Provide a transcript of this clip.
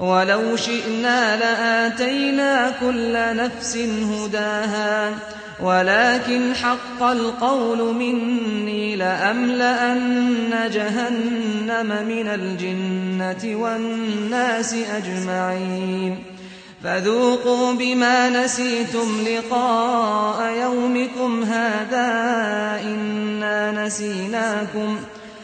ولو شئنا لآتينا كل نفس هداها ولكن حق القول مني لأملأن جهنم من الجنة والناس أجمعين. فذوقوا بما نسيتم لقاء يومكم هذا إنا نسيناكم.